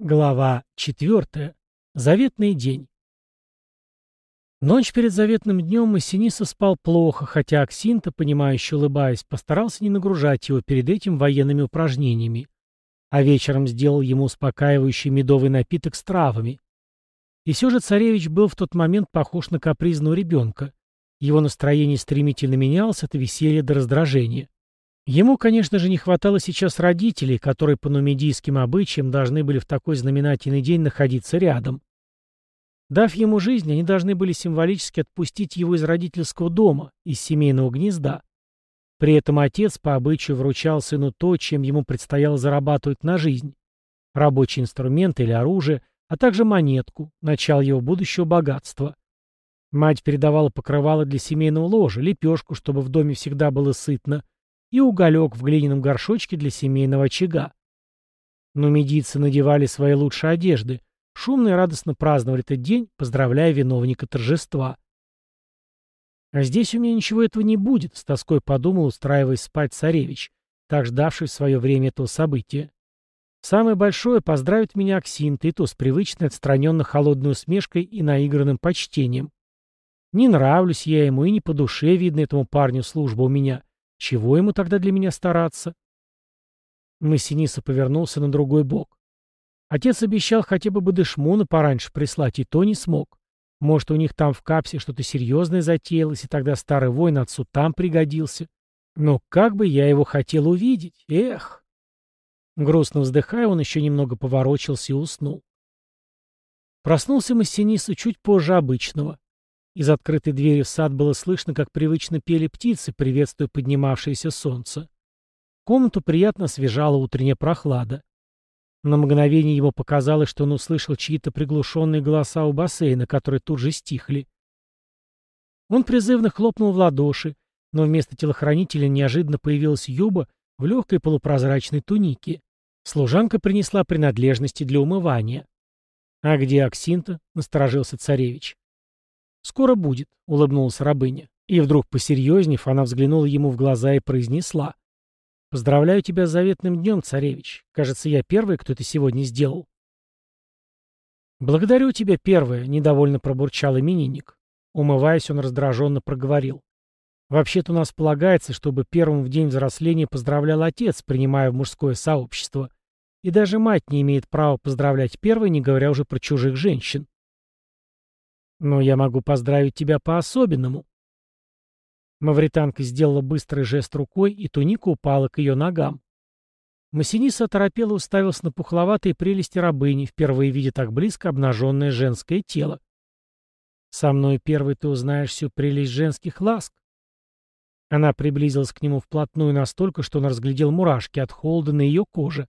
Глава 4. Заветный день. Ночь перед заветным днем Массиниса спал плохо, хотя Аксинта, понимающе улыбаясь, постарался не нагружать его перед этим военными упражнениями, а вечером сделал ему успокаивающий медовый напиток с травами. И все же царевич был в тот момент похож на капризного ребенка. Его настроение стремительно менялось от веселья до раздражения. Ему, конечно же, не хватало сейчас родителей, которые по нумидийским обычаям должны были в такой знаменательный день находиться рядом. Дав ему жизнь, они должны были символически отпустить его из родительского дома, из семейного гнезда. При этом отец по обычаю вручал сыну то, чем ему предстояло зарабатывать на жизнь. Рабочий инструмент или оружие, а также монетку, начало его будущего богатства. Мать передавала покрывало для семейного ложа, лепешку, чтобы в доме всегда было сытно, и уголек в глиняном горшочке для семейного очага. Но медийцы надевали свои лучшие одежды, шумно и радостно праздновали этот день, поздравляя виновника торжества. «А здесь у меня ничего этого не будет», — с тоской подумал, устраиваясь спать царевич, так ждавший в свое время этого события. Самое большое поздравит меня Аксинта, и то с привычной отстраненно холодной усмешкой и наигранным почтением. Не нравлюсь я ему, и не по душе, видно, этому парню служба у меня. Чего ему тогда для меня стараться? Массиниса повернулся на другой бок. Отец обещал хотя бы Бадышмуна пораньше прислать, и то не смог. Может, у них там в капсе что-то серьезное затеялось, и тогда старый воин отцу там пригодился. Но как бы я его хотел увидеть, эх! Грустно вздыхая, он еще немного поворочился и уснул. Проснулся Массиниса чуть позже обычного. Из открытой двери в сад было слышно, как привычно пели птицы, приветствуя поднимавшееся солнце. Комнату приятно освежала утренняя прохлада. На мгновение ему показалось, что он услышал чьи-то приглушенные голоса у бассейна, которые тут же стихли. Он призывно хлопнул в ладоши, но вместо телохранителя неожиданно появилась Юба в легкой полупрозрачной тунике. Служанка принесла принадлежности для умывания. «А где Аксинта?» — насторожился царевич. «Скоро будет», — улыбнулась рабыня. И вдруг, посерьезнев, она взглянула ему в глаза и произнесла. «Поздравляю тебя с заветным днем, царевич. Кажется, я первый, кто это сегодня сделал». «Благодарю тебя, первая», — недовольно пробурчал именинник. Умываясь, он раздраженно проговорил. «Вообще-то у нас полагается, чтобы первым в день взросления поздравлял отец, принимая в мужское сообщество. И даже мать не имеет права поздравлять первой, не говоря уже про чужих женщин. Но я могу поздравить тебя по-особенному. Мавританка сделала быстрый жест рукой, и туника упала к ее ногам. Массиниса оторопела уставился на пухловатые прелести рабыни, впервые видя так близко обнаженное женское тело. «Со мной первый ты узнаешь всю прелесть женских ласк». Она приблизилась к нему вплотную настолько, что он разглядел мурашки от холода на ее коже.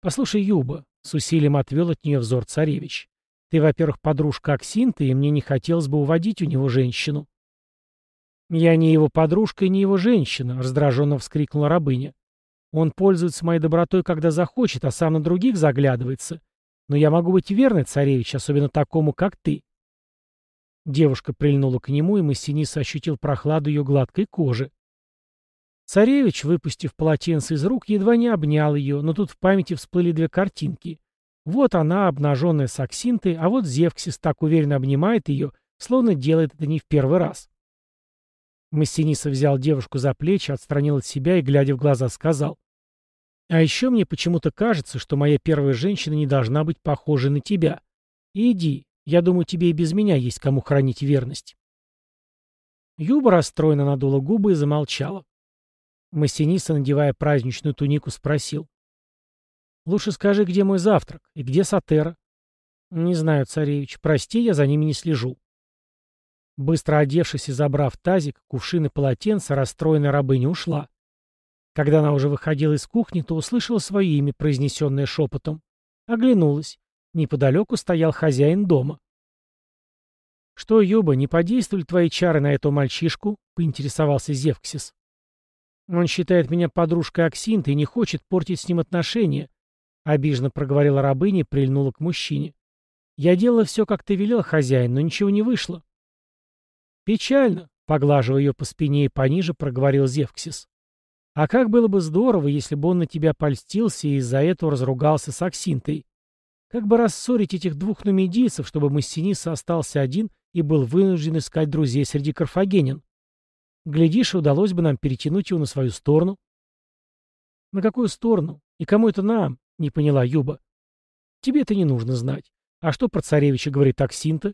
«Послушай, Юба», — с усилием отвел от нее взор царевич, ты, во-первых, подружка Аксинта, и мне не хотелось бы уводить у него женщину. «Я не его подружка и не его женщина», — раздраженно вскрикнула рабыня. «Он пользуется моей добротой, когда захочет, а сам на других заглядывается. Но я могу быть верной, царевич, особенно такому, как ты». Девушка прильнула к нему, и Массинис ощутил прохладу ее гладкой кожи. Царевич, выпустив полотенце из рук, едва не обнял ее, но тут в памяти всплыли две картинки. Вот она, обнаженная с Аксинтой, а вот Зевксис так уверенно обнимает ее, словно делает это не в первый раз. Массиниса взял девушку за плечи, отстранил от себя и, глядя в глаза, сказал. «А еще мне почему-то кажется, что моя первая женщина не должна быть похожей на тебя. иди, я думаю, тебе и без меня есть кому хранить верность». Юба расстроенно надула губы и замолчала. Массиниса, надевая праздничную тунику, спросил. Лучше скажи, где мой завтрак и где Сатера. Не знаю, царевич. Прости, я за ними не слежу. Быстро одевшись и забрав тазик, кувшин и полотенце, расстроенная рабыня ушла. Когда она уже выходила из кухни, то услышала свое имя, произнесенное шепотом. Оглянулась. Неподалеку стоял хозяин дома. «Что, Юба, не подействовали твои чары на эту мальчишку?» — поинтересовался Зевксис. «Он считает меня подружкой Аксинты и не хочет портить с ним отношения. Обиженно проговорила рабыня и прильнула к мужчине. «Я делала все, как ты велел, хозяин, но ничего не вышло». «Печально», — поглаживая ее по спине и пониже, проговорил Зевксис. А как было бы здорово, если бы он на тебя польстился и из-за этого разругался с Аксинтой. Как бы рассорить этих двух нумидийцев, чтобы Массиниса остался один и был вынужден искать друзей среди карфагенян? Глядишь, удалось бы нам перетянуть его на свою сторону. На какую сторону? И кому это нам? Не поняла Юба. Тебе это не нужно знать. А что про царевича говорит Аксинта?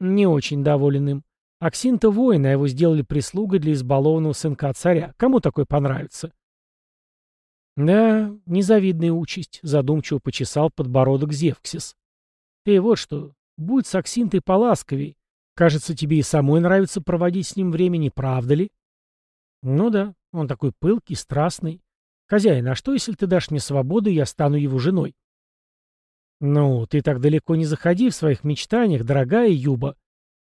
Не очень доволен им. Аксинта воин, а его сделали прислугой для избалованного сынка царя. Кому такой понравится? Да, незавидная участь, задумчиво почесал подбородок Зевксис. Ты вот что, будь с Аксинтой поласковей. Кажется, тебе и самой нравится проводить с ним время, не правда ли? Ну да, он такой пылкий, страстный. Хозяин, а что, если ты дашь мне свободу, и я стану его женой? Ну, ты так далеко не заходи в своих мечтаниях, дорогая Юба.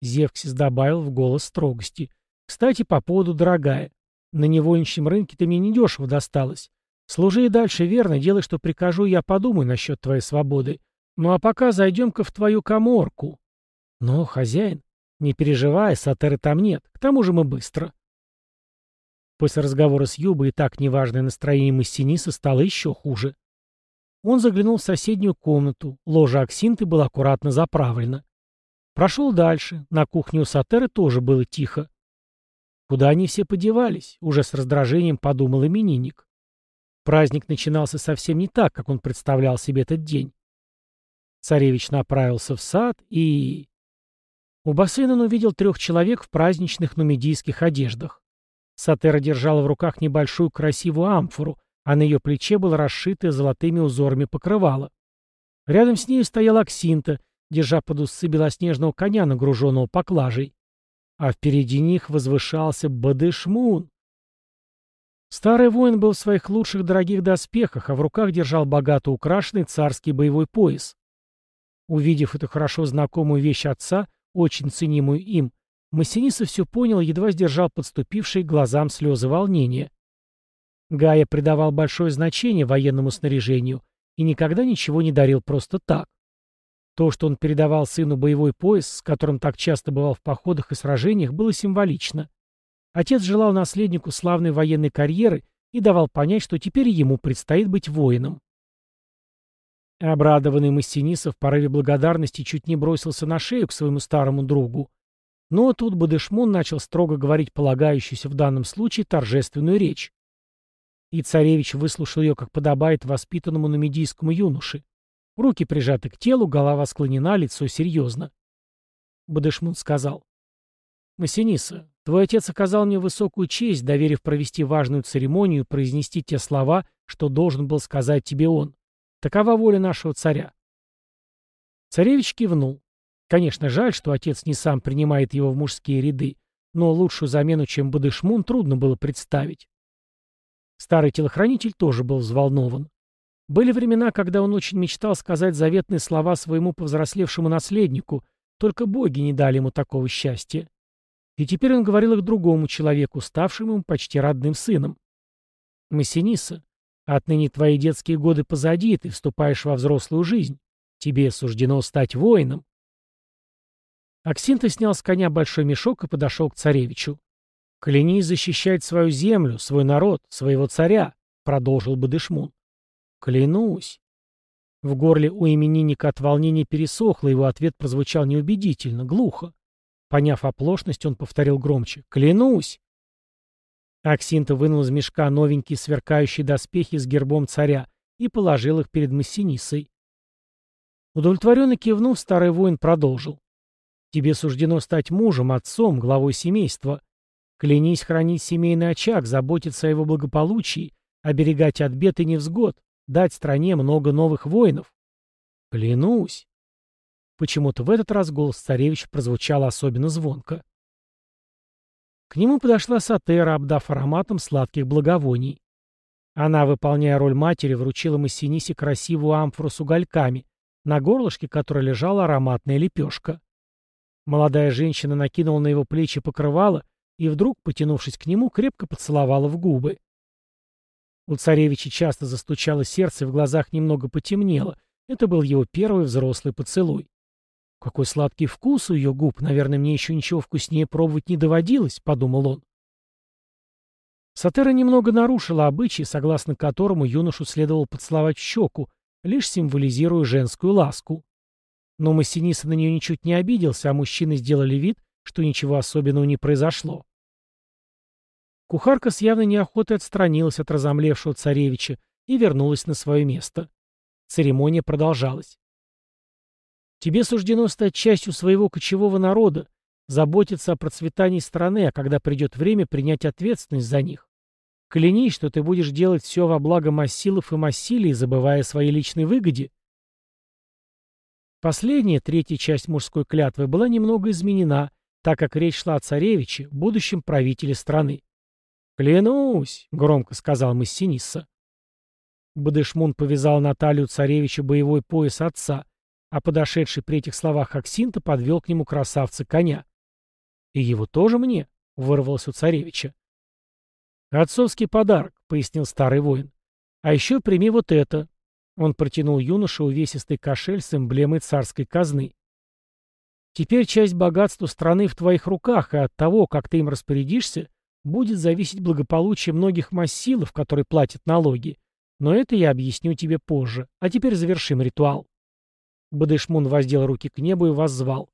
Зевксис добавил в голос строгости. Кстати, по поводу дорогая. На невольничьем рынке ты мне недешево досталась. Служи и дальше верно, делай, что прикажу, я подумаю насчет твоей свободы. Ну а пока зайдем-ка в твою коморку. Но, хозяин, не переживай, сатеры там нет, к тому же мы быстро. После разговора с Юбой и так неважное настроение Массиниса стало еще хуже. Он заглянул в соседнюю комнату, ложа Аксинты была аккуратно заправлена. Прошел дальше, на кухне у Сатеры тоже было тихо. Куда они все подевались, уже с раздражением подумал именинник. Праздник начинался совсем не так, как он представлял себе этот день. Царевич направился в сад и... У бассейна он увидел трех человек в праздничных нумидийских одеждах. Сатера держала в руках небольшую красивую амфору, а на ее плече было расшитое золотыми узорами покрывало. Рядом с ней стояла Аксинта, держа под усы белоснежного коня, нагруженного поклажей. А впереди них возвышался Бадышмун, Старый воин был в своих лучших дорогих доспехах, а в руках держал богато украшенный царский боевой пояс. Увидев эту хорошо знакомую вещь отца, очень ценимую им, Массиниса все понял едва сдержал подступившие к глазам слезы волнения. Гая придавал большое значение военному снаряжению и никогда ничего не дарил просто так. То, что он передавал сыну боевой пояс, с которым так часто бывал в походах и сражениях, было символично. Отец желал наследнику славной военной карьеры и давал понять, что теперь ему предстоит быть воином. Обрадованный Массинисов в порыве благодарности чуть не бросился на шею к своему старому другу. Но тут Бадышмун начал строго говорить полагающуюся в данном случае торжественную речь. И царевич выслушал ее, как подобает воспитанному нумидийскому юноше. Руки прижаты к телу, голова склонена, лицо серьезно. Бадышмун сказал. «Массиниса, Твой отец оказал мне высокую честь, доверив провести важную церемонию и произнести те слова, что должен был сказать тебе он. Такова воля нашего царя. Царевич кивнул. Конечно, жаль, что отец не сам принимает его в мужские ряды, но лучшую замену, чем Бадышмун, трудно было представить. Старый телохранитель тоже был взволнован. Были времена, когда он очень мечтал сказать заветные слова своему повзрослевшему наследнику, только боги не дали ему такого счастья. И теперь он говорил их другому человеку, ставшему ему почти родным сыном. «Массиниса, отныне твои детские годы позади, ты вступаешь во взрослую жизнь. Тебе суждено стать воином». Аксинта снял с коня большой мешок и подошел к царевичу. «Клянись защищать свою землю, свой народ, своего царя», — продолжил Бадышмун. «Клянусь». В горле у именинника от волнения пересохло, его ответ прозвучал неубедительно, глухо. Поняв оплошность, он повторил громче. «Клянусь!» Аксинта вынул из мешка новенькие сверкающие доспехи с гербом царя и положил их перед Массинисой. Удовлетворенно кивнув, старый воин продолжил. «Тебе суждено стать мужем, отцом, главой семейства. Клянись хранить семейный очаг, заботиться о его благополучии, оберегать от бед и невзгод, дать стране много новых воинов. Клянусь!» Почему-то в этот раз голос царевича прозвучал особенно звонко. К нему подошла Сатера, обдав ароматом сладких благовоний. Она, выполняя роль матери, вручила Массинисе красивую амфору с угольками, на горлышке которой лежала ароматная лепешка. Молодая женщина накинула на его плечи покрывало и вдруг, потянувшись к нему, крепко поцеловала в губы. У царевича часто застучало сердце, и в глазах немного потемнело. Это был его первый взрослый поцелуй. «Какой сладкий вкус у ее губ! Наверное, мне еще ничего вкуснее пробовать не доводилось», — подумал он. Сатера немного нарушила обычай, согласно которому юношу следовало поцеловать щеку, лишь символизируя женскую ласку. Но Массиниса на нее ничуть не обиделся, а мужчины сделали вид, что ничего особенного не произошло. Кухарка с явной неохотой отстранилась от разомлевшего царевича и вернулась на свое место. Церемония продолжалась. «Тебе суждено стать частью своего кочевого народа, заботиться о процветании страны, а когда придет время, принять ответственность за них. Клянись, что ты будешь делать все во благо Массилов и Массилии, забывая о своей личной выгоде. Последняя, третья часть мужской клятвы была немного изменена, так как речь шла о царевиче, будущем правителе страны. «Клянусь!» — громко сказал Массинисса. Бадышмун повязал на талию царевича боевой пояс отца, а подошедший при этих словах Аксинта подвел к нему красавца коня. «И его тоже мне?» — вырвалось у царевича. «Отцовский подарок», — пояснил старый воин. «А еще прими вот это». Он протянул юноше увесистый кошель с эмблемой царской казны. «Теперь часть богатства страны в твоих руках, и от того, как ты им распорядишься, будет зависеть благополучие многих массилов, которые платят налоги. Но это я объясню тебе позже. А теперь завершим ритуал». Бадышмун воздел руки к небу и воззвал.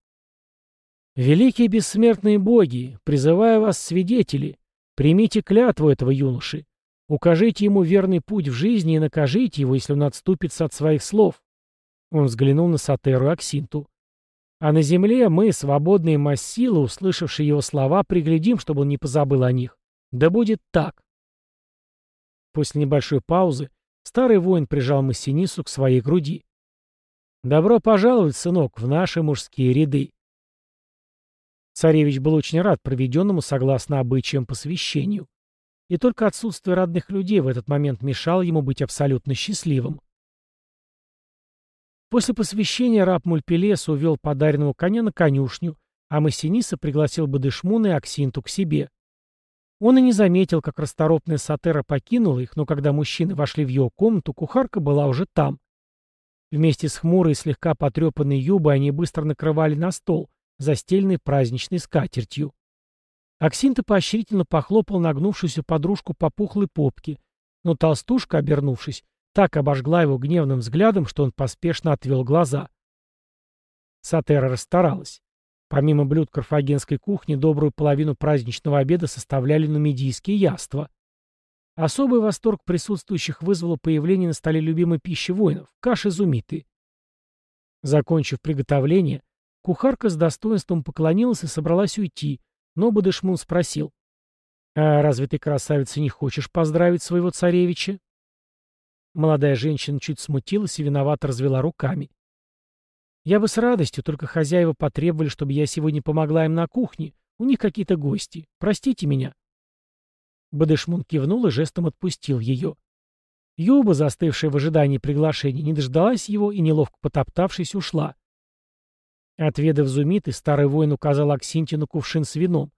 «Великие бессмертные боги, призывая вас свидетели, Примите клятву этого юноши. Укажите ему верный путь в жизни и накажите его, если он отступится от своих слов. Он взглянул на Сатеру и Аксинту. А на земле мы, свободные массилы, услышавшие его слова, приглядим, чтобы он не позабыл о них. Да будет так. После небольшой паузы старый воин прижал Массинису к своей груди. «Добро пожаловать, сынок, в наши мужские ряды. Царевич был очень рад проведенному согласно обычаям посвящению. И только отсутствие родных людей в этот момент мешало ему быть абсолютно счастливым. После посвящения раб Мульпелес увел подаренного коня на конюшню, а Массиниса пригласил Бадышмуна и Аксинту к себе. Он и не заметил, как расторопная Сатера покинула их, но когда мужчины вошли в его комнату, кухарка была уже там. Вместе с хмурой и слегка потрепанной юбой они быстро накрывали на стол, застеленный праздничной скатертью. Аксинта поощрительно похлопал нагнувшуюся подружку по пухлой попке, но толстушка, обернувшись, так обожгла его гневным взглядом, что он поспешно отвел глаза. Сатера расстаралась. Помимо блюд карфагенской кухни, добрую половину праздничного обеда составляли нумидийские яства. Особый восторг присутствующих вызвало появление на столе любимой пищи воинов – каши зумиты. Закончив приготовление, Кухарка с достоинством поклонилась и собралась уйти, но Бадышмун спросил. «А разве ты, красавица, не хочешь поздравить своего царевича?» Молодая женщина чуть смутилась и виновато развела руками. «Я бы с радостью, только хозяева потребовали, чтобы я сегодня помогла им на кухне. У них какие-то гости. Простите меня». Бадышмун кивнул и жестом отпустил ее. Юба, застывшая в ожидании приглашения, не дождалась его и, неловко потоптавшись, ушла. Отведав зумиты, старый воин указал Аксинте на кувшин с вином,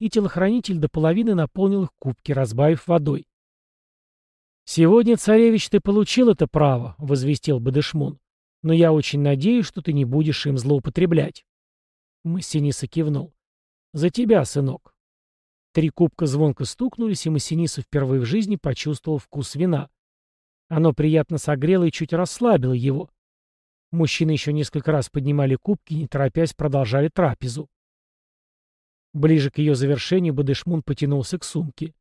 и телохранитель до половины наполнил их кубки, разбавив водой. «Сегодня, царевич, ты получил это право», — возвестил Бадышмун, «но я очень надеюсь, что ты не будешь им злоупотреблять». Массиниса кивнул. «За тебя, сынок». Три кубка звонко стукнулись, и Массиниса впервые в жизни почувствовал вкус вина. Оно приятно согрело и чуть расслабило его. Мужчины еще несколько раз поднимали кубки и, не торопясь, продолжали трапезу. Ближе к ее завершению Бадышмун потянулся к сумке.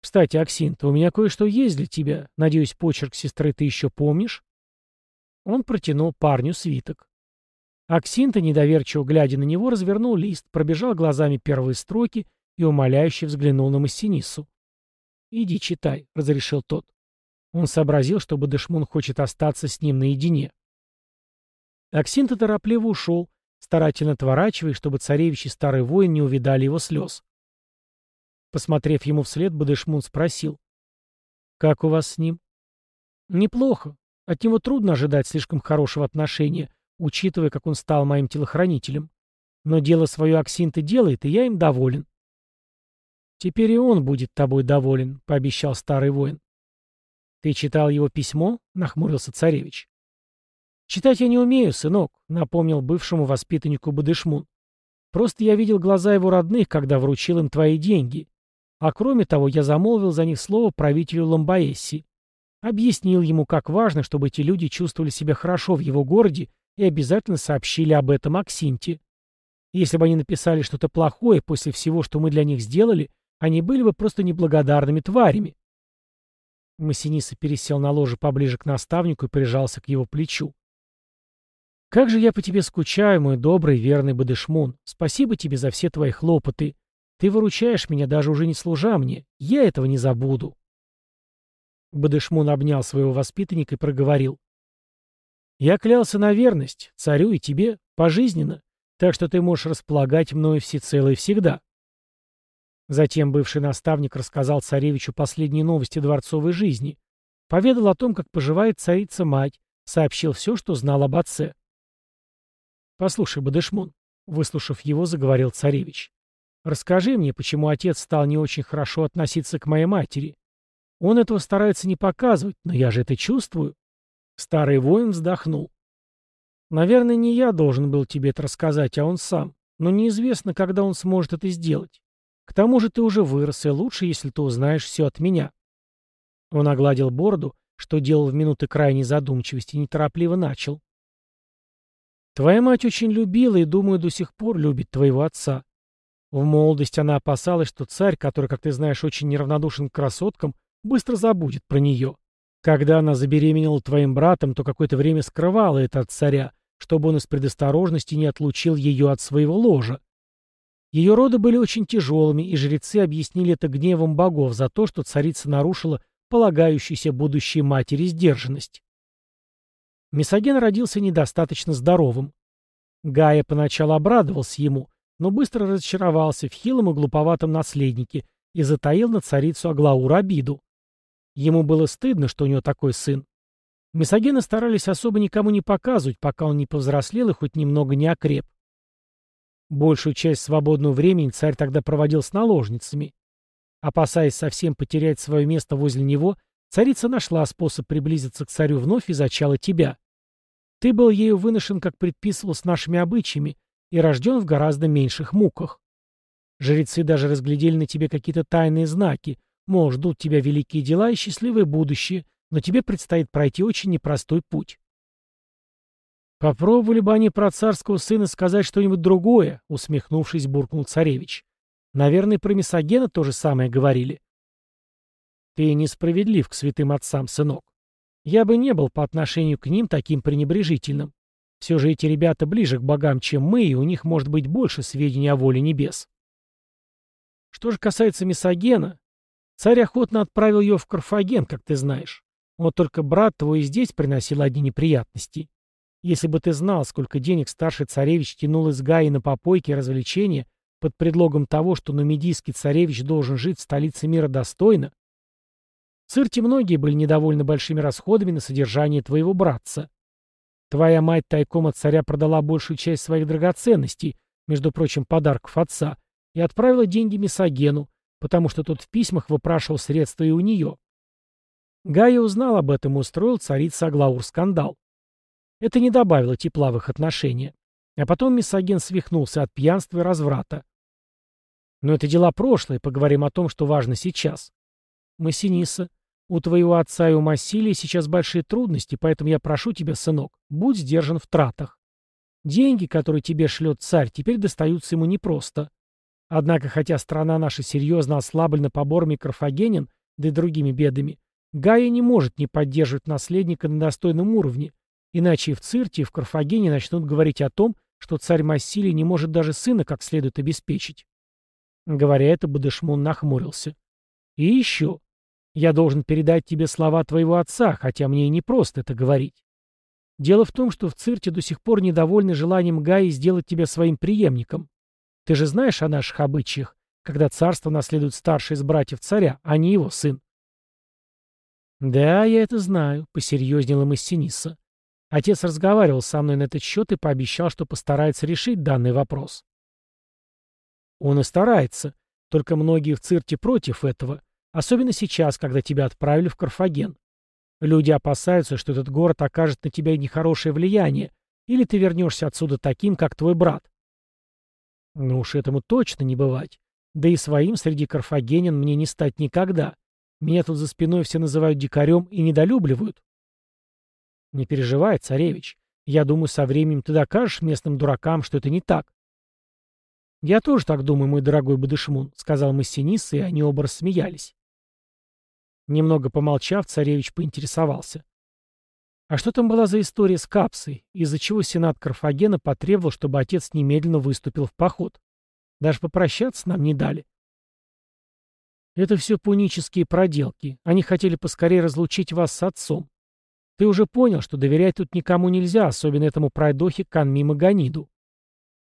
«Кстати, Аксинта, у меня кое-что есть для тебя. Надеюсь, почерк сестры ты еще помнишь?» Он протянул парню свиток. Аксинта, недоверчиво глядя на него, развернул лист, пробежал глазами первые строки и умоляюще взглянул на Массинису. «Иди читай», — разрешил тот. Он сообразил, что Бадышмун хочет остаться с ним наедине. Аксинта торопливо ушел, старательно отворачивая, чтобы царевич и старый воин не увидали его слез. Посмотрев ему вслед, Бадышмун спросил. «Как у вас с ним?» «Неплохо. От него трудно ожидать слишком хорошего отношения, учитывая, как он стал моим телохранителем. Но дело свое Аксинта делает, и я им доволен». «Теперь и он будет тобой доволен», — пообещал старый воин. «Ты читал его письмо?» — нахмурился царевич. «Читать я не умею, сынок», — напомнил бывшему воспитаннику Бадышмун. «Просто я видел глаза его родных, когда вручил им твои деньги. А кроме того, я замолвил за них слово правителю Ламбаесси. Объяснил ему, как важно, чтобы эти люди чувствовали себя хорошо в его городе и обязательно сообщили об этом Аксинте. Если бы они написали что-то плохое после всего, что мы для них сделали, они были бы просто неблагодарными тварями. Массиниса пересел на ложе поближе к наставнику и прижался к его плечу. «Как же я по тебе скучаю, мой добрый, верный Бадышмун. Спасибо тебе за все твои хлопоты. Ты выручаешь меня, даже уже не служа мне. Я этого не забуду». Бадышмун обнял своего воспитанника и проговорил. «Я клялся на верность, царю и тебе, пожизненно, так что ты можешь располагать мною всецело и всегда». Затем бывший наставник рассказал царевичу последние новости дворцовой жизни, поведал о том, как поживает царица-мать, сообщил все, что знал об отце. «Послушай, Бадышмун», — выслушав его, заговорил царевич, — «расскажи мне, почему отец стал не очень хорошо относиться к моей матери. Он этого старается не показывать, но я же это чувствую». Старый воин вздохнул. «Наверное, не я должен был тебе это рассказать, а он сам, но неизвестно, когда он сможет это сделать. К тому же ты уже вырос, и лучше, если ты узнаешь все от меня». Он огладил бороду, что делал в минуты крайней задумчивости, и неторопливо начал. Твоя мать очень любила и, думаю, до сих пор любит твоего отца. В молодости она опасалась, что царь, который, как ты знаешь, очень неравнодушен к красоткам, быстро забудет про нее. Когда она забеременела твоим братом, то какое-то время скрывала это от царя, чтобы он из предосторожности не отлучил ее от своего ложа. Ее роды были очень тяжелыми, и жрецы объяснили это гневом богов за то, что царица нарушила полагающуюся будущей матери сдержанность. Месоген родился недостаточно здоровым. Гая поначалу обрадовался ему, но быстро разочаровался в хилом и глуповатом наследнике и затаил на царицу Аглаур обиду. Ему было стыдно, что у него такой сын. Месогены старались особо никому не показывать, пока он не повзрослел и хоть немного не окреп. Большую часть свободного времени царь тогда проводил с наложницами. Опасаясь совсем потерять свое место возле него, Царица нашла способ приблизиться к царю вновь и зачала тебя. Ты был ею выношен, как предписывал, с нашими обычаями, и рожден в гораздо меньших муках. Жрецы даже разглядели на тебе какие-то тайные знаки, мол, ждут тебя великие дела и счастливое будущее, но тебе предстоит пройти очень непростой путь. Попробовали бы они про царского сына сказать что-нибудь другое, усмехнувшись, буркнул царевич. Наверное, про Месогена то же самое говорили. Ты несправедлив к святым отцам, сынок. Я бы не был по отношению к ним таким пренебрежительным. Все же эти ребята ближе к богам, чем мы, и у них может быть больше сведений о воле небес. Что же касается Месогена, царь охотно отправил ее в Карфаген, как ты знаешь. Вот только брат твой здесь приносил одни неприятности. Если бы ты знал, сколько денег старший царевич тянул из Гаи на попойки и развлечения под предлогом того, что нумидийский царевич должен жить в столице мира достойно, Цирте многие были недовольны большими расходами на содержание твоего братца. Твоя мать тайком от царя продала большую часть своих драгоценностей, между прочим, подарков отца, и отправила деньги Месогену, потому что тот в письмах выпрашивал средства и у нее. Гая узнал об этом и устроил царица Аглаур скандал. Это не добавило тепла в их отношения. А потом Месоген свихнулся от пьянства и разврата. Но это дела прошлое, поговорим о том, что важно сейчас. Массиниса, у твоего отца и у Массилия сейчас большие трудности, поэтому я прошу тебя, сынок, будь сдержан в тратах. Деньги, которые тебе шлет царь, теперь достаются ему непросто. Однако, хотя страна наша серьезно ослаблена поборами Карфагенин, да и другими бедами, Гая не может не поддерживать наследника на достойном уровне, иначе и в Цирте, и в Карфагене начнут говорить о том, что царь Массилий не может даже сына как следует обеспечить. Говоря это, Бадышмун нахмурился. И еще. Я должен передать тебе слова твоего отца, хотя мне и не просто это говорить. Дело в том, что в Цирте до сих пор недовольны желанием Гаи сделать тебя своим преемником. Ты же знаешь о наших обычаях, когда царство наследует старший из братьев царя, а не его сын. Да, я это знаю, — посерьезнела Массиниса. Отец разговаривал со мной на этот счет и пообещал, что постарается решить данный вопрос. Он и старается, только многие в Цирте против этого, Особенно сейчас, когда тебя отправили в Карфаген. Люди опасаются, что этот город окажет на тебя нехорошее влияние, или ты вернешься отсюда таким, как твой брат. Ну уж этому точно не бывать. Да и своим среди карфагенян мне не стать никогда. Меня тут за спиной все называют дикарем и недолюбливают. Не переживай, царевич. Я думаю, со временем ты докажешь местным дуракам, что это не так. Я тоже так думаю, мой дорогой Бадышмун, сказал Массинис, и они оба рассмеялись. Немного помолчав, царевич поинтересовался. А что там была за история с Капсой, из-за чего сенат Карфагена потребовал, чтобы отец немедленно выступил в поход? Даже попрощаться нам не дали. Это все пунические проделки. Они хотели поскорее разлучить вас с отцом. Ты уже понял, что доверять тут никому нельзя, особенно этому пройдохе Канми Маганиду.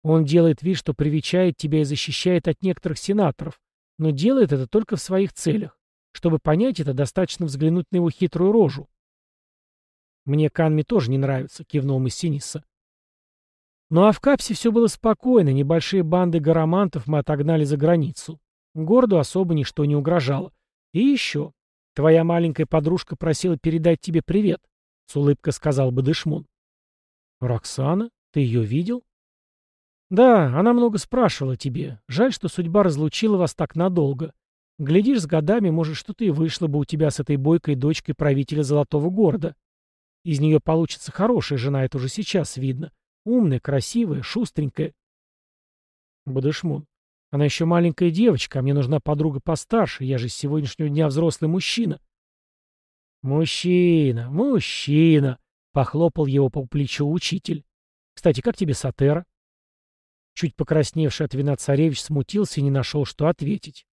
Он делает вид, что привечает тебя и защищает от некоторых сенаторов, но делает это только в своих целях. Чтобы понять это, достаточно взглянуть на его хитрую рожу. «Мне Канми тоже не нравится», — кивнул Массиниса. Ну а в Капсе все было спокойно, небольшие банды гарамантов мы отогнали за границу. Городу особо ничто не угрожало. И еще. Твоя маленькая подружка просила передать тебе привет. — с улыбкой сказал Бадышмун. «Роксана? Ты ее видел?» «Да, она много спрашивала тебе. Жаль, что судьба разлучила вас так надолго. Глядишь, с годами, может, что-то и вышло бы у тебя с этой бойкой дочкой правителя Золотого города. Из нее получится хорошая жена, это уже сейчас видно. Умная, красивая, шустренькая». Бадышмун. «Она еще маленькая девочка, а мне нужна подруга постарше. Я же с сегодняшнего дня взрослый мужчина». «Мужчина, мужчина!» — похлопал его по плечу учитель. «Кстати, как тебе Сатера?» Чуть покрасневший от вина царевич смутился и не нашел, что ответить.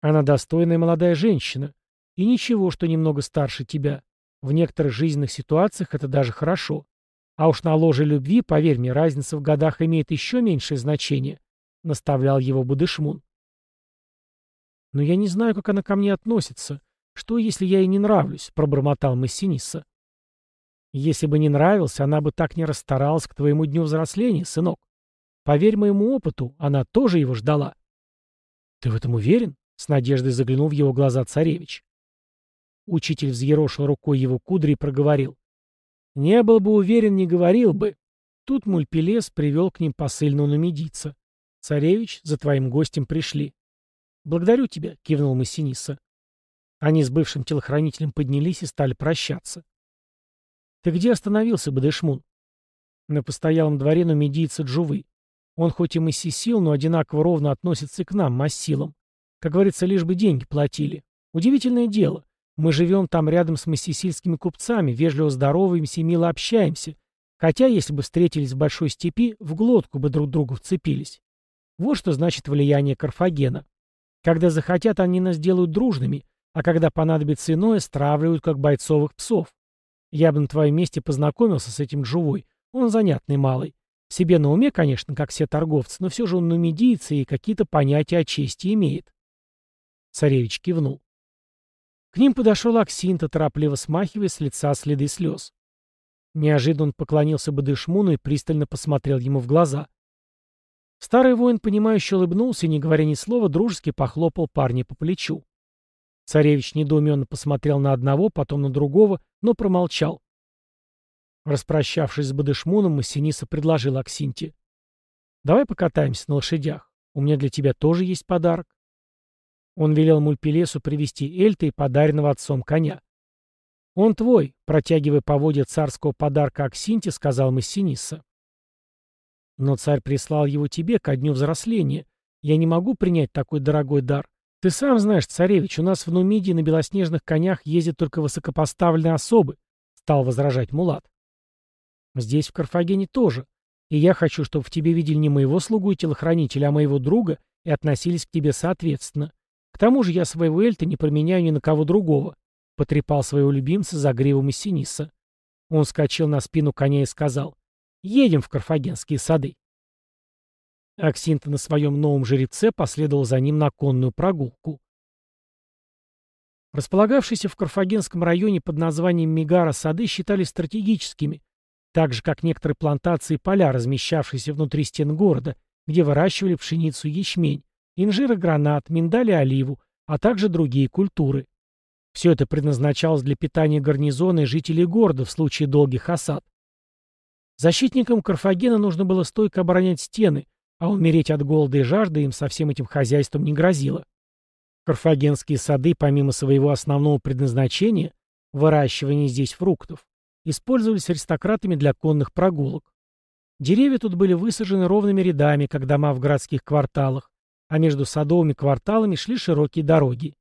«Она достойная молодая женщина. И ничего, что немного старше тебя. В некоторых жизненных ситуациях это даже хорошо. А уж на ложе любви, поверь мне, разница в годах имеет еще меньшее значение», — наставлял его Будышмун. «Но я не знаю, как она ко мне относится. «Что, если я ей не нравлюсь?» — пробормотал Массиниса. «Если бы не нравился, она бы так не расстаралась к твоему дню взросления, сынок. Поверь моему опыту, она тоже его ждала». «Ты в этом уверен?» — с надеждой заглянул в его глаза царевич. Учитель взъерошил рукой его кудри и проговорил. «Не был бы уверен, не говорил бы». Тут Мульпелес привел к ним посыльного нумидийца. «Царевич, за твоим гостем пришли». «Благодарю тебя», — кивнул Массиниса. Они с бывшим телохранителем поднялись и стали прощаться. «Ты где остановился, Бадышмун?» «На постоялом дворе нумидийца Джувы. Он хоть и массисил, но одинаково ровно относится и к нам, массилам. Как говорится, лишь бы деньги платили. Удивительное дело. Мы живем там рядом с массисильскими купцами, вежливо здороваемся и мило общаемся. Хотя, если бы встретились в большой степи, в глотку бы друг другу вцепились. Вот что значит влияние Карфагена. Когда захотят, они нас делают дружными, а когда понадобится иное, стравливают, как бойцовых псов. Я бы на твоем месте познакомился с этим Джувой. Он занятный малый. Себе на уме, конечно, как все торговцы, но все же он нумидийца и какие-то понятия о чести имеет. Царевич кивнул. К ним подошел Аксинта, торопливо смахивая с лица следы слез. Неожиданно он поклонился Бадышмуну и пристально посмотрел ему в глаза. Старый воин, понимающе улыбнулся и, не говоря ни слова, дружески похлопал парня по плечу. Царевич недоуменно посмотрел на одного, потом на другого, но промолчал. Распрощавшись с Бадышмуном, Массиниса предложил Аксинте. «Давай покатаемся на лошадях. У меня для тебя тоже есть подарок». Он велел Мульпелесу привести Эльта и подаренного отцом коня. «Он твой», — протягивая поводья царского подарка Аксинте, сказал Массиниса. «Но царь прислал его тебе ко дню взросления. Я не могу принять такой дорогой дар. «Ты сам знаешь, царевич, у нас в Нумидии на белоснежных конях ездят только высокопоставленные особы», — стал возражать Мулат. «Здесь, в Карфагене, тоже. И я хочу, чтобы в тебе видели не моего слугу и телохранителя, а моего друга и относились к тебе соответственно. К тому же я своего Эльта не променяю ни на кого другого», — потрепал своего любимца за гривом из Синиса. Он скачал на спину коня и сказал, «Едем в Карфагенские сады». Аксинта на своем новом жеребце последовал за ним на конную прогулку. Располагавшиеся в Карфагенском районе под названием Мегара сады считались стратегическими, так же, как некоторые плантации и поля, размещавшиеся внутри стен города, где выращивали пшеницу и ячмень, инжир и гранат, миндаль и оливу, а также другие культуры. Все это предназначалось для питания гарнизона и жителей города в случае долгих осад. Защитникам Карфагена нужно было стойко оборонять стены, а умереть от голода и жажды им со всем этим хозяйством не грозило. Карфагенские сады, помимо своего основного предназначения, выращивания здесь фруктов, использовались аристократами для конных прогулок. Деревья тут были высажены ровными рядами, как дома в городских кварталах, а между садовыми кварталами шли широкие дороги.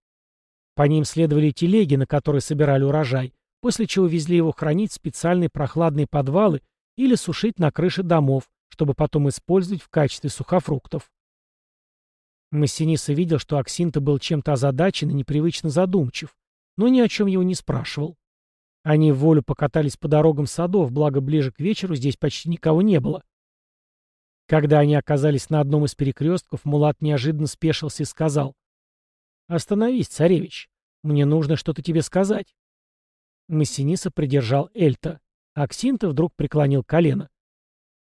По ним следовали телеги, на которые собирали урожай, после чего везли его хранить в специальные прохладные подвалы или сушить на крыше домов, чтобы потом использовать в качестве сухофруктов. Массиниса видел, что Аксинта был чем-то озадачен и непривычно задумчив, но ни о чем его не спрашивал. Они в волю покатались по дорогам садов, благо ближе к вечеру здесь почти никого не было. Когда они оказались на одном из перекрестков, Мулат неожиданно спешился и сказал. «Остановись, царевич. Мне нужно что-то тебе сказать». Массиниса придержал Эльта. Аксинта вдруг преклонил колено.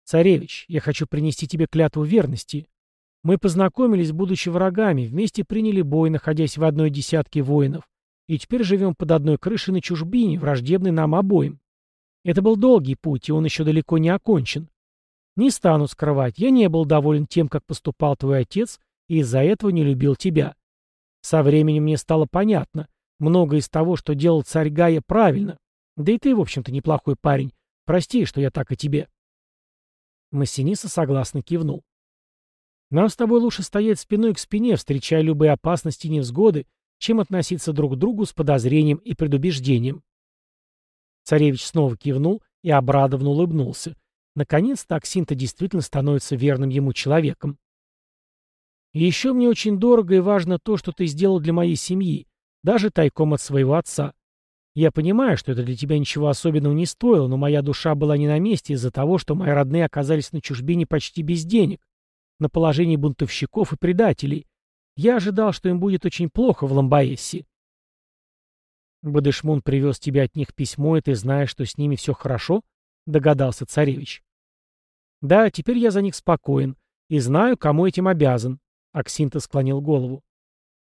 «Царевич, я хочу принести тебе клятву верности. Мы познакомились, будучи врагами, вместе приняли бой, находясь в одной десятке воинов и теперь живем под одной крышей на чужбине, враждебной нам обоим. Это был долгий путь, и он еще далеко не окончен. Не стану скрывать, я не был доволен тем, как поступал твой отец, и из-за этого не любил тебя. Со временем мне стало понятно, многое из того, что делал царь Гая, правильно. Да и ты, в общем-то, неплохой парень. Прости, что я так и тебе. Массиниса согласно кивнул. Нам с тобой лучше стоять спиной к спине, встречая любые опасности и невзгоды, чем относиться друг к другу с подозрением и предубеждением. Царевич снова кивнул и обрадованно улыбнулся. Наконец-то Аксинта действительно становится верным ему человеком. И еще мне очень дорого и важно то, что ты сделал для моей семьи, даже тайком от своего отца. Я понимаю, что это для тебя ничего особенного не стоило, но моя душа была не на месте из-за того, что мои родные оказались на чужбине почти без денег, на положении бунтовщиков и предателей, я ожидал, что им будет очень плохо в Ламбаэссе. Бадышмун привез тебе от них письмо, и ты знаешь, что с ними все хорошо? Догадался царевич. Да, теперь я за них спокоен и знаю, кому этим обязан. Аксинта склонил голову.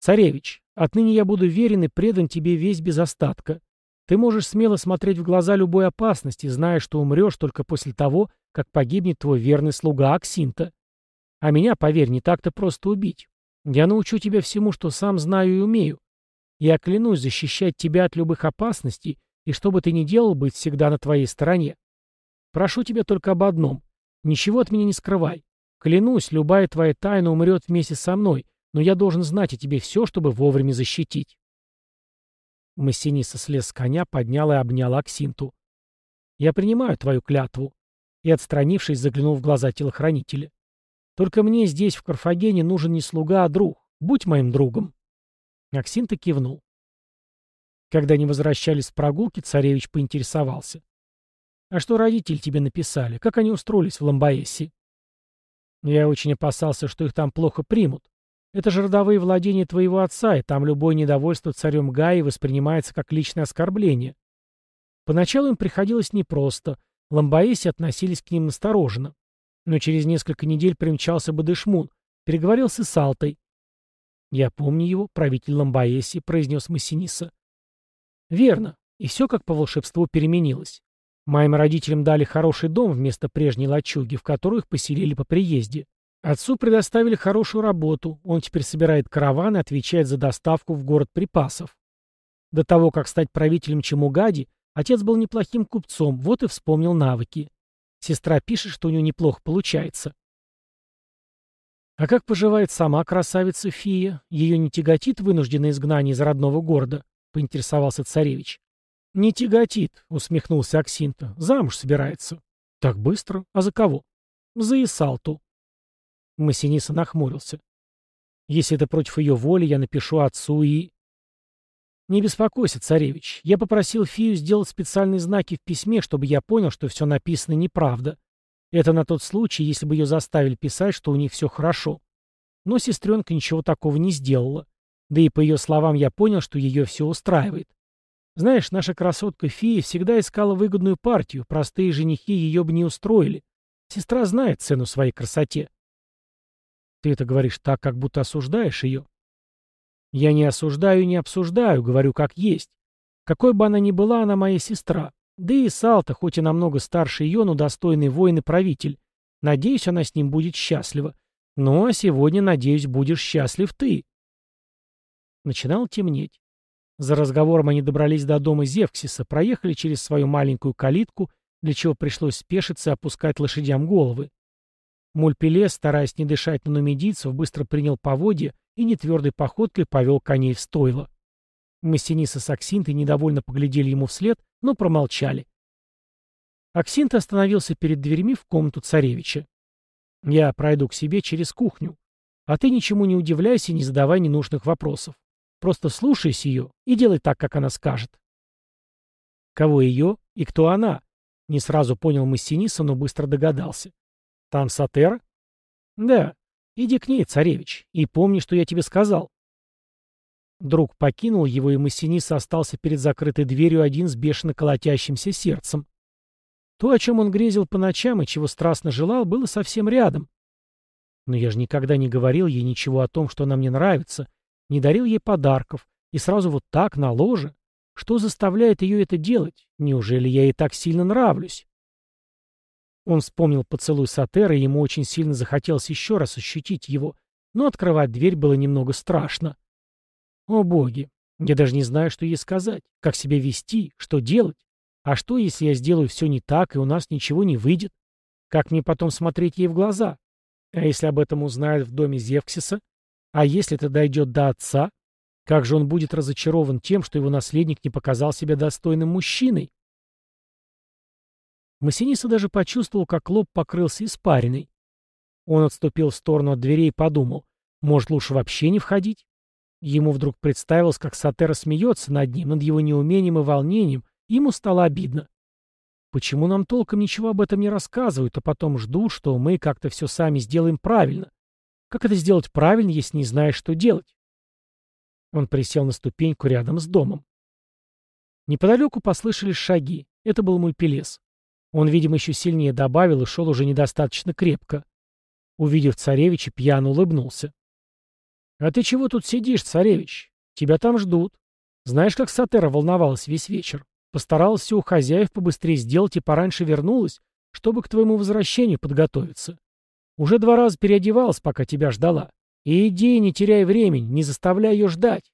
Царевич, отныне я буду верен и предан тебе весь без остатка. Ты можешь смело смотреть в глаза любой опасности, зная, что умрешь только после того, как погибнет твой верный слуга Аксинта. А меня, поверь, не так-то просто убить. Я научу тебя всему, что сам знаю и умею. Я клянусь защищать тебя от любых опасностей, и что бы ты ни делал, быть всегда на твоей стороне. Прошу тебя только об одном. Ничего от меня не скрывай. Клянусь, любая твоя тайна умрет вместе со мной, но я должен знать о тебе все, чтобы вовремя защитить. Массиниса слез с коня, поднял и обнял Аксинту. «Я принимаю твою клятву», и, отстранившись, заглянул в глаза телохранителя. Только мне здесь, в Карфагене, нужен не слуга, а друг. Будь моим другом. Аксинта кивнул. Когда они возвращались с прогулки, царевич поинтересовался. «А что родители тебе написали? Как они устроились в Ламбаэссе?» «Я очень опасался, что их там плохо примут. Это же родовые владения твоего отца, и там любое недовольство царем Гаи воспринимается как личное оскорбление. Поначалу им приходилось непросто. Ламбаэссе относились к ним настороженно. Но через несколько недель примчался Бадышмун, переговорил с Исалтой. «Я помню его, правитель Ламбаеси», — произнес Массиниса. «Верно. И все как по волшебству переменилось. Моим родителям дали хороший дом вместо прежней лачуги, в которую их поселили по приезде. Отцу предоставили хорошую работу, он теперь собирает караван и отвечает за доставку в город припасов. До того, как стать правителем Чемугади, отец был неплохим купцом, вот и вспомнил навыки. Сестра пишет, что у нее неплохо получается. А как поживает сама красавица Фия? Ее не тяготит вынужденное изгнание из родного города? Поинтересовался царевич. Не тяготит, усмехнулся Аксинта. Замуж собирается. Так быстро? А за кого? За Исалту. Массиниса нахмурился. Если это против ее воли, я напишу отцу и... «Не беспокойся, царевич. Я попросил Фию сделать специальные знаки в письме, чтобы я понял, что все написано неправда. Это на тот случай, если бы ее заставили писать, что у них все хорошо. Но сестренка ничего такого не сделала. Да и по ее словам я понял, что ее все устраивает. Знаешь, наша красотка Фия всегда искала выгодную партию, простые женихи ее бы не устроили. Сестра знает цену своей красоте. Ты это говоришь так, как будто осуждаешь ее. Я не осуждаю не обсуждаю, говорю как есть. Какой бы она ни была, она моя сестра. Да и Салта, хоть и намного старше ее, но достойный воин и правитель. Надеюсь, она с ним будет счастлива. Ну, а сегодня, надеюсь, будешь счастлив ты. Начинало темнеть. За разговором они добрались до дома Зевксиса, проехали через свою маленькую калитку, для чего пришлось спешиться и опускать лошадям головы. Мульпелес, стараясь не дышать на нумидийцев, быстро принял поводья и нетвердой походкой повел коней в стойло. Массиниса с Аксинтой недовольно поглядели ему вслед, но промолчали. Аксинта остановился перед дверьми в комнату царевича. «Я пройду к себе через кухню. А ты ничему не удивляйся и не задавай ненужных вопросов. Просто слушайся ее и делай так, как она скажет». Кого ее и кто она? Не сразу понял Массиниса, но быстро догадался. «Там Сатера?» «Да. Иди к ней, царевич, и помни, что я тебе сказал. Друг покинул его, и Массиниса остался перед закрытой дверью один с бешено колотящимся сердцем. То, о чем он грезил по ночам и чего страстно желал, было совсем рядом. Но я же никогда не говорил ей ничего о том, что она мне нравится, не дарил ей подарков, и сразу вот так, на ложе. Что заставляет ее это делать? Неужели я ей так сильно нравлюсь? Он вспомнил поцелуй Сатера, и ему очень сильно захотелось еще раз ощутить его, но открывать дверь было немного страшно. О боги, я даже не знаю, что ей сказать, как себя вести, что делать. А что, если я сделаю все не так, и у нас ничего не выйдет? Как мне потом смотреть ей в глаза? А если об этом узнают в доме Зевксиса? А если это дойдет до отца? Как же он будет разочарован тем, что его наследник не показал себя достойным мужчиной? Массиниса даже почувствовал, как лоб покрылся испариной. Он отступил в сторону от дверей и подумал, может, лучше вообще не входить? Ему вдруг представилось, как Сатера смеется над ним, над его неумением и волнением, ему стало обидно. Почему нам толком ничего об этом не рассказывают, а потом ждут, что мы как-то все сами сделаем правильно? Как это сделать правильно, если не знаешь, что делать? Он присел на ступеньку рядом с домом. Неподалеку послышались шаги. Это был мой пелес. Он, видимо, еще сильнее добавил и шел уже недостаточно крепко. Увидев царевича, пьяно улыбнулся. «А ты чего тут сидишь, царевич? Тебя там ждут. Знаешь, как Сатера волновалась весь вечер? Постаралась все у хозяев побыстрее сделать и пораньше вернулась, чтобы к твоему возвращению подготовиться. Уже два раза переодевалась, пока тебя ждала. И иди, не теряй времени, не заставляй ее ждать».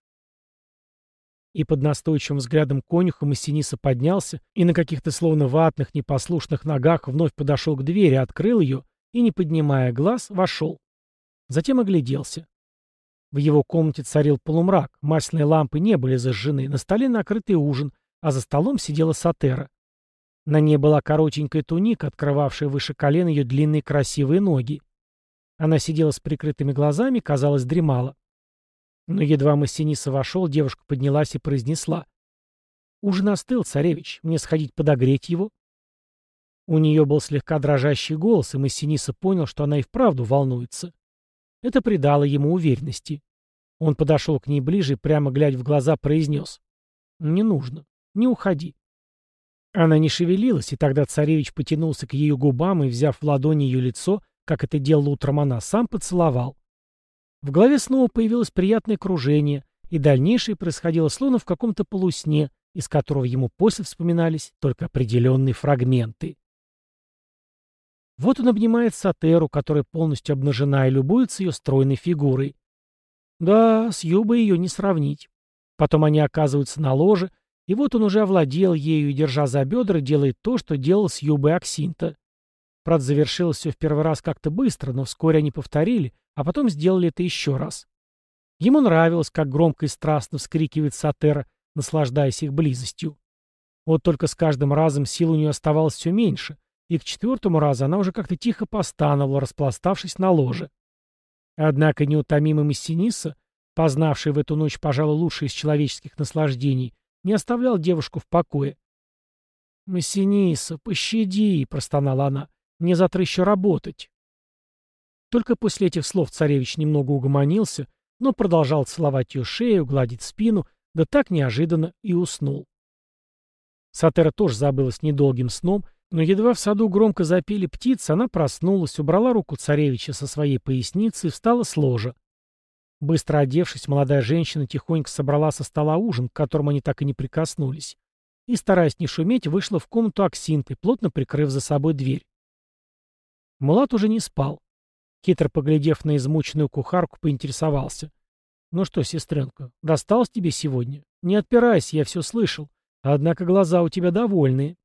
И под настойчивым взглядом конюха Массиниса поднялся и на каких-то словно ватных, непослушных ногах вновь подошел к двери, открыл ее и, не поднимая глаз, вошел. Затем огляделся. В его комнате царил полумрак, масляные лампы не были зажжены, на столе накрытый ужин, а за столом сидела Сатера. На ней была коротенькая туника, открывавшая выше колен ее длинные красивые ноги. Она сидела с прикрытыми глазами, казалось, дремала. Но едва Массиниса вошел, девушка поднялась и произнесла. «Ужин остыл, царевич, мне сходить подогреть его?» У нее был слегка дрожащий голос, и Массиниса понял, что она и вправду волнуется. Это придало ему уверенности. Он подошел к ней ближе и, прямо глядя в глаза, произнес. «Не нужно. Не уходи». Она не шевелилась, и тогда царевич потянулся к ее губам и, взяв в ладони ее лицо, как это делал утром она, сам поцеловал. В голове снова появилось приятное кружение, и дальнейшее происходило словно в каком-то полусне, из которого ему после вспоминались только определенные фрагменты. Вот он обнимает Сатеру, которая полностью обнажена, и любуется ее стройной фигурой. Да, с Юбой ее не сравнить. Потом они оказываются на ложе, и вот он уже овладел ею и, держа за бедра, делает то, что делал с Юбой Аксинта. Правда, завершилось все в первый раз как-то быстро, но вскоре они повторили, а потом сделали это еще раз. Ему нравилось, как громко и страстно вскрикивает Сатера, наслаждаясь их близостью. Вот только с каждым разом сил у нее оставалось все меньше, и к четвертому разу она уже как-то тихо постановала, распластавшись на ложе. Однако неутомимый Массиниса, познавший в эту ночь, пожалуй, лучшее из человеческих наслаждений, не оставлял девушку в покое. «Массиниса, пощади!» — простонала она. «Мне завтра еще работать». Только после этих слов царевич немного угомонился, но продолжал целовать ее шею, гладить спину, да так неожиданно и уснул. Сатера тоже забылась недолгим сном, но едва в саду громко запели птицы, она проснулась, убрала руку царевича со своей поясницы и встала с ложа. Быстро одевшись, молодая женщина тихонько собрала со стола ужин, к которому они так и не прикоснулись, и, стараясь не шуметь, вышла в комнату Аксинты, плотно прикрыв за собой дверь. Мулат уже не спал. Хитро поглядев на измученную кухарку, поинтересовался. «Ну что, сестренка, досталось тебе сегодня? Не отпирайся, я все слышал. Однако глаза у тебя довольные».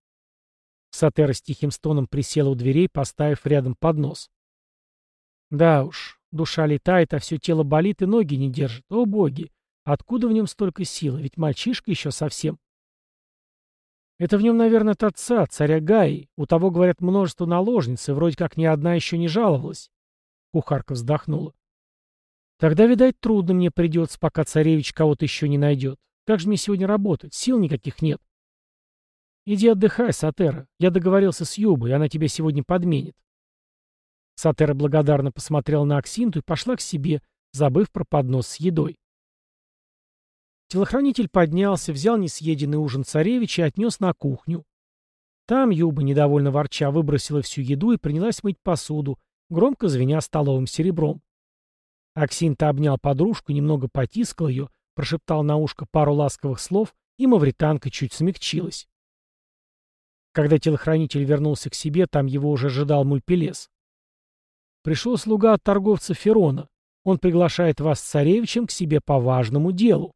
Сатера с тихим стоном присела у дверей, поставив рядом поднос. «Да уж, душа летает, а все тело болит и ноги не держит. О боги! Откуда в нем столько силы? Ведь мальчишка еще совсем». «Это в нем, наверное, от отца, царя Гаи. У того, говорят, множество наложниц, и вроде как ни одна еще не жаловалась». Кухарка вздохнула. «Тогда, видать, трудно мне придется, пока царевич кого-то еще не найдет. Как же мне сегодня работать? Сил никаких нет». «Иди отдыхай, Сатера. Я договорился с Юбой, она тебя сегодня подменит». Сатера благодарно посмотрела на Аксинту и пошла к себе, забыв про поднос с едой. Телохранитель поднялся, взял несъеденный ужин царевича и отнес на кухню. Там Юба, недовольно ворча, выбросила всю еду и принялась мыть посуду, громко звеня столовым серебром. Аксинта обнял подружку, немного потискал ее, прошептал на ушко пару ласковых слов, и мавританка чуть смягчилась. Когда телохранитель вернулся к себе, там его уже ожидал Мульпелес. Пришел слуга от торговца Ферона. Он приглашает вас с царевичем к себе по важному делу.